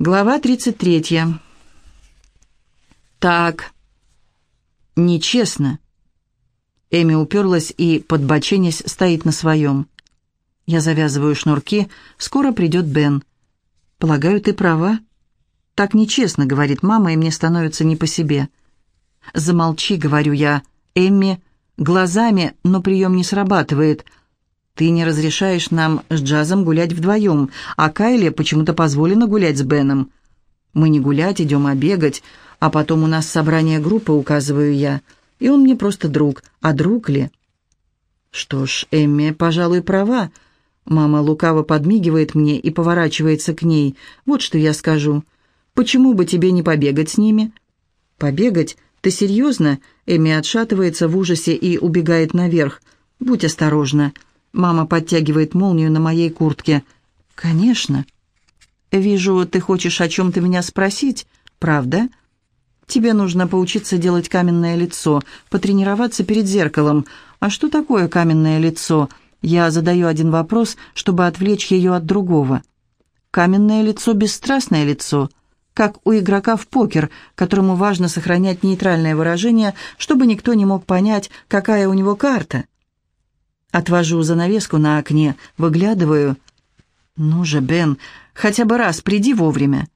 Глава 33. Так. Нечестно. Эми уперлась и, подбоченясь, стоит на своем. Я завязываю шнурки, скоро придет Бен. «Полагаю, ты права?» «Так нечестно», — говорит мама, и мне становится не по себе. «Замолчи», — говорю я. «Эмми, глазами, но прием не срабатывает. Ты не разрешаешь нам с Джазом гулять вдвоем, а Кайле почему-то позволено гулять с Беном. Мы не гулять, идем а бегать, а потом у нас собрание группы, указываю я, и он мне просто друг. А друг ли? Что ж, Эмми, пожалуй, права. Мама лукаво подмигивает мне и поворачивается к ней. Вот что я скажу. Почему бы тебе не побегать с ними? Побегать? Ты серьезно? Эми отшатывается в ужасе и убегает наверх. Будь осторожна. Мама подтягивает молнию на моей куртке. «Конечно». «Вижу, ты хочешь о чем-то меня спросить, правда?» «Тебе нужно поучиться делать каменное лицо, потренироваться перед зеркалом. А что такое каменное лицо?» Я задаю один вопрос, чтобы отвлечь ее от другого. Каменное лицо – бесстрастное лицо, как у игрока в покер, которому важно сохранять нейтральное выражение, чтобы никто не мог понять, какая у него карта – Отвожу занавеску на окне, выглядываю. «Ну же, Бен, хотя бы раз приди вовремя».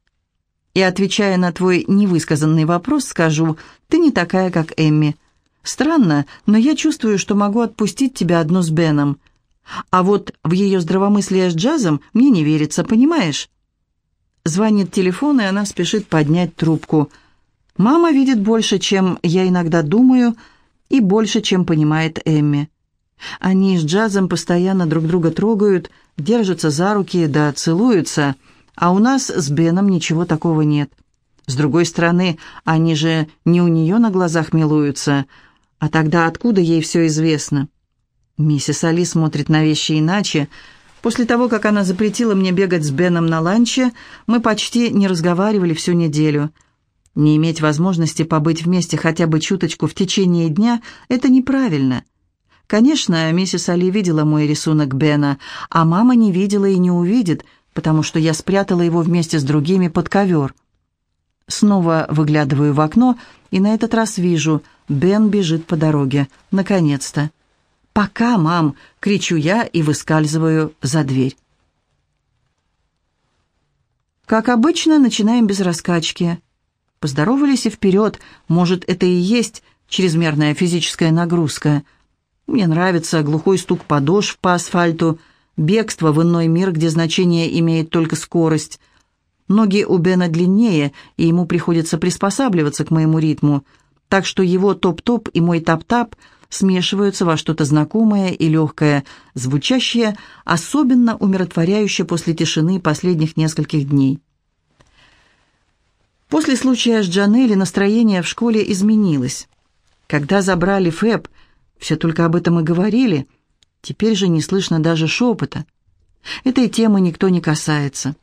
И, отвечая на твой невысказанный вопрос, скажу, ты не такая, как Эмми. Странно, но я чувствую, что могу отпустить тебя одну с Беном. А вот в ее здравомыслие с джазом мне не верится, понимаешь? Звонит телефон, и она спешит поднять трубку. Мама видит больше, чем я иногда думаю, и больше, чем понимает Эмми. Они с Джазом постоянно друг друга трогают, держатся за руки, да целуются, а у нас с Беном ничего такого нет. С другой стороны, они же не у нее на глазах милуются, а тогда откуда ей все известно? Миссис Али смотрит на вещи иначе. После того, как она запретила мне бегать с Беном на ланче, мы почти не разговаривали всю неделю. Не иметь возможности побыть вместе хотя бы чуточку в течение дня – это неправильно – Конечно, миссис Али видела мой рисунок Бена, а мама не видела и не увидит, потому что я спрятала его вместе с другими под ковер. Снова выглядываю в окно, и на этот раз вижу, Бен бежит по дороге. Наконец-то. «Пока, мам!» — кричу я и выскальзываю за дверь. Как обычно, начинаем без раскачки. Поздоровались и вперед. Может, это и есть чрезмерная физическая нагрузка — мне нравится глухой стук подошв по асфальту, бегство в иной мир, где значение имеет только скорость. Ноги у Бена длиннее, и ему приходится приспосабливаться к моему ритму, так что его топ-топ и мой тап-тап смешиваются во что-то знакомое и легкое, звучащее, особенно умиротворяющее после тишины последних нескольких дней. После случая с Джанелли настроение в школе изменилось. Когда забрали Фэб, все только об этом и говорили. Теперь же не слышно даже шепота. Этой темы никто не касается.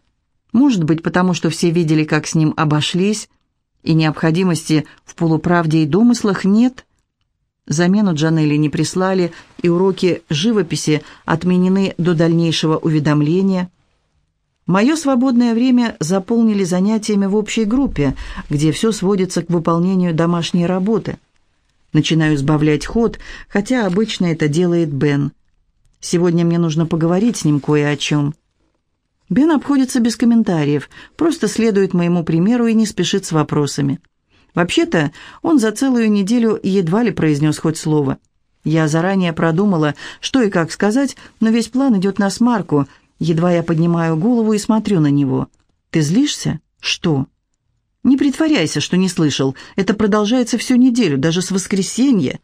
Может быть, потому что все видели, как с ним обошлись, и необходимости в полуправде и домыслах нет. Замену Джанелли не прислали, и уроки живописи отменены до дальнейшего уведомления. Мое свободное время заполнили занятиями в общей группе, где все сводится к выполнению домашней работы. Начинаю сбавлять ход, хотя обычно это делает Бен. Сегодня мне нужно поговорить с ним кое о чем. Бен обходится без комментариев, просто следует моему примеру и не спешит с вопросами. Вообще-то, он за целую неделю едва ли произнес хоть слово. Я заранее продумала, что и как сказать, но весь план идет на смарку. Едва я поднимаю голову и смотрю на него. «Ты злишься? Что?» Не притворяйся, что не слышал. Это продолжается всю неделю, даже с воскресенья.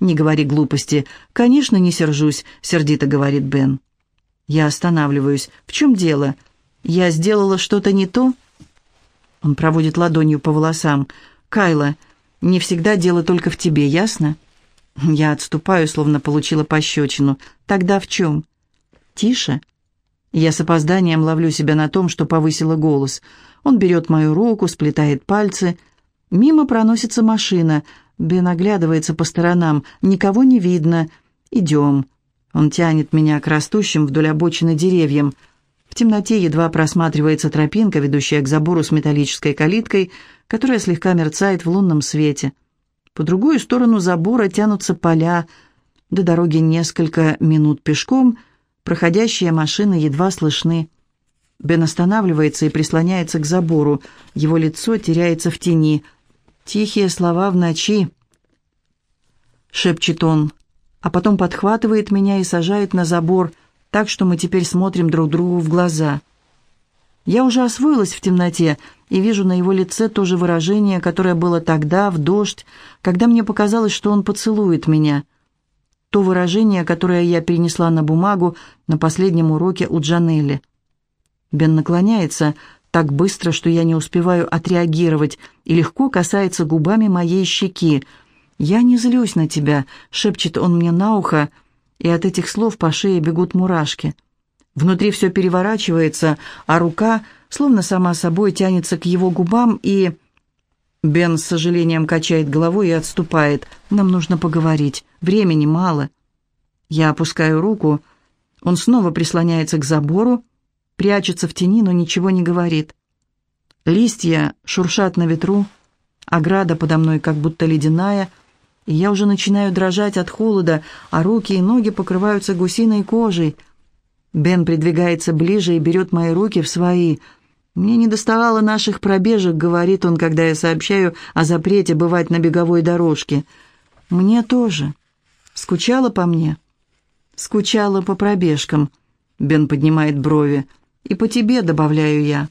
Не говори глупости. Конечно, не сержусь, сердито говорит Бен. Я останавливаюсь. В чем дело? Я сделала что-то не то? Он проводит ладонью по волосам. Кайла, не всегда дело только в тебе, ясно? Я отступаю, словно получила пощечину. Тогда в чем? Тише. Я с опозданием ловлю себя на том, что повысила голос. Он берет мою руку, сплетает пальцы. Мимо проносится машина. Бен оглядывается по сторонам. Никого не видно. «Идем». Он тянет меня к растущим вдоль обочины деревьям. В темноте едва просматривается тропинка, ведущая к забору с металлической калиткой, которая слегка мерцает в лунном свете. По другую сторону забора тянутся поля, до дороги несколько минут пешком, проходящие машины едва слышны. Бен останавливается и прислоняется к забору, его лицо теряется в тени. «Тихие слова в ночи», — шепчет он, а потом подхватывает меня и сажает на забор — так что мы теперь смотрим друг другу в глаза. Я уже освоилась в темноте и вижу на его лице то же выражение, которое было тогда, в дождь, когда мне показалось, что он поцелует меня. То выражение, которое я перенесла на бумагу на последнем уроке у Джанелли. Бен наклоняется так быстро, что я не успеваю отреагировать, и легко касается губами моей щеки. «Я не злюсь на тебя», — шепчет он мне на ухо, — и от этих слов по шее бегут мурашки. Внутри все переворачивается, а рука, словно сама собой, тянется к его губам и... Бен с сожалением качает головой и отступает. «Нам нужно поговорить. Времени мало». Я опускаю руку. Он снова прислоняется к забору, прячется в тени, но ничего не говорит. Листья шуршат на ветру, ограда подо мной как будто ледяная — и я уже начинаю дрожать от холода, а руки и ноги покрываются гусиной кожей. Бен придвигается ближе и берет мои руки в свои. «Мне не доставало наших пробежек», — говорит он, когда я сообщаю о запрете бывать на беговой дорожке. «Мне тоже. Скучала по мне?» «Скучала по пробежкам», — Бен поднимает брови. «И по тебе», — добавляю я.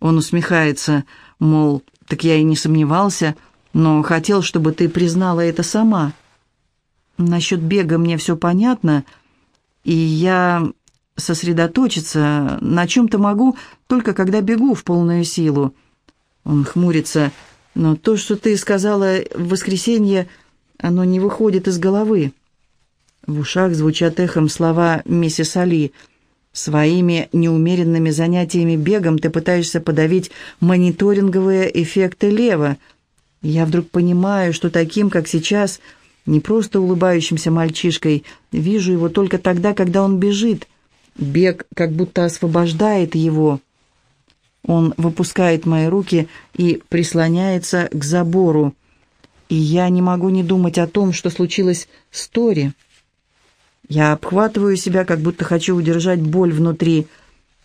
Он усмехается, мол, так я и не сомневался, — но хотел, чтобы ты признала это сама. Насчет бега мне все понятно, и я сосредоточиться на чем-то могу, только когда бегу в полную силу. Он хмурится, но то, что ты сказала в воскресенье, оно не выходит из головы. В ушах звучат эхом слова миссис Али. Своими неумеренными занятиями бегом ты пытаешься подавить мониторинговые эффекты лева — я вдруг понимаю, что таким, как сейчас, не просто улыбающимся мальчишкой, вижу его только тогда, когда он бежит. Бег как будто освобождает его. Он выпускает мои руки и прислоняется к забору. И я не могу не думать о том, что случилось с Тори. Я обхватываю себя, как будто хочу удержать боль внутри.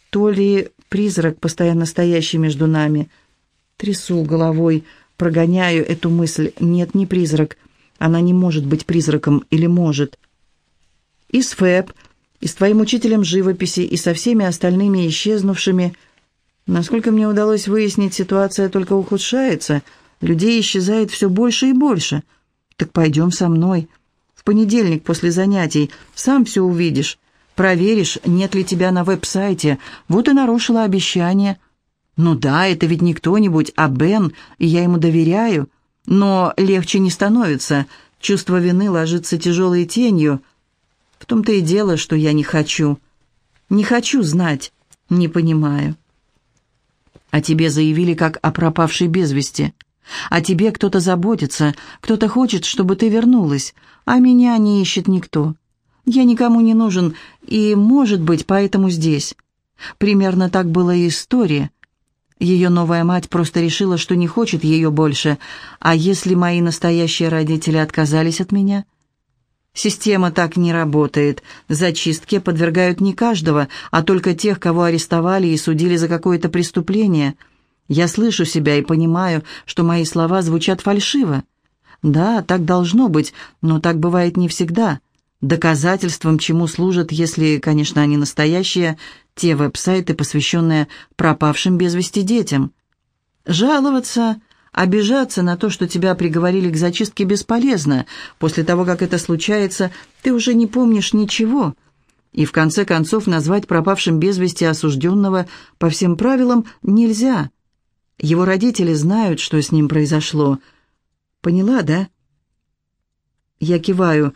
То ли призрак, постоянно стоящий между нами. Трясу головой, Прогоняю эту мысль. Нет, не призрак. Она не может быть призраком. Или может. И с Фэб, и с твоим учителем живописи, и со всеми остальными исчезнувшими. Насколько мне удалось выяснить, ситуация только ухудшается. Людей исчезает все больше и больше. Так пойдем со мной. В понедельник после занятий. Сам все увидишь. Проверишь, нет ли тебя на веб-сайте. Вот и нарушила обещание. «Ну да, это ведь не кто-нибудь, а Бен, и я ему доверяю. Но легче не становится, чувство вины ложится тяжелой тенью. В том-то и дело, что я не хочу. Не хочу знать, не понимаю». «А тебе заявили, как о пропавшей без вести. О тебе кто-то заботится, кто-то хочет, чтобы ты вернулась, а меня не ищет никто. Я никому не нужен, и, может быть, поэтому здесь». Примерно так была и история. Ее новая мать просто решила, что не хочет ее больше. А если мои настоящие родители отказались от меня? Система так не работает. Зачистке подвергают не каждого, а только тех, кого арестовали и судили за какое-то преступление. Я слышу себя и понимаю, что мои слова звучат фальшиво. Да, так должно быть, но так бывает не всегда. Доказательством чему служат, если, конечно, они настоящие, те веб-сайты, посвященные пропавшим без вести детям. Жаловаться, обижаться на то, что тебя приговорили к зачистке, бесполезно. После того, как это случается, ты уже не помнишь ничего. И в конце концов назвать пропавшим без вести осужденного по всем правилам нельзя. Его родители знают, что с ним произошло. Поняла, да? Я киваю,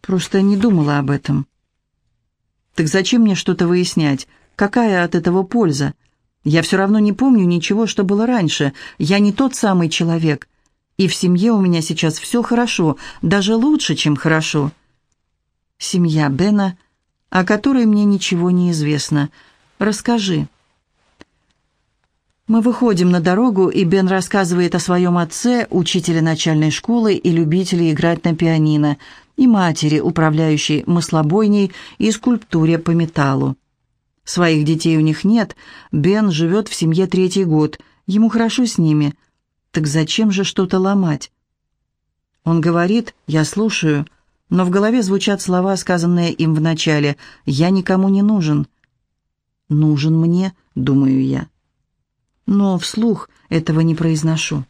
просто не думала об этом. Так зачем мне что-то выяснять? Какая от этого польза? Я все равно не помню ничего, что было раньше. Я не тот самый человек. И в семье у меня сейчас все хорошо, даже лучше, чем хорошо. Семья Бена, о которой мне ничего не известно. Расскажи». Мы выходим на дорогу, и Бен рассказывает о своем отце, учителе начальной школы и любителе играть на пианино, и матери, управляющей маслобойней и скульптуре по металлу. Своих детей у них нет, Бен живет в семье третий год, ему хорошо с ними. Так зачем же что-то ломать? Он говорит, я слушаю, но в голове звучат слова, сказанные им вначале «Я никому не нужен». «Нужен мне», — думаю я. Но вслух этого не произношу.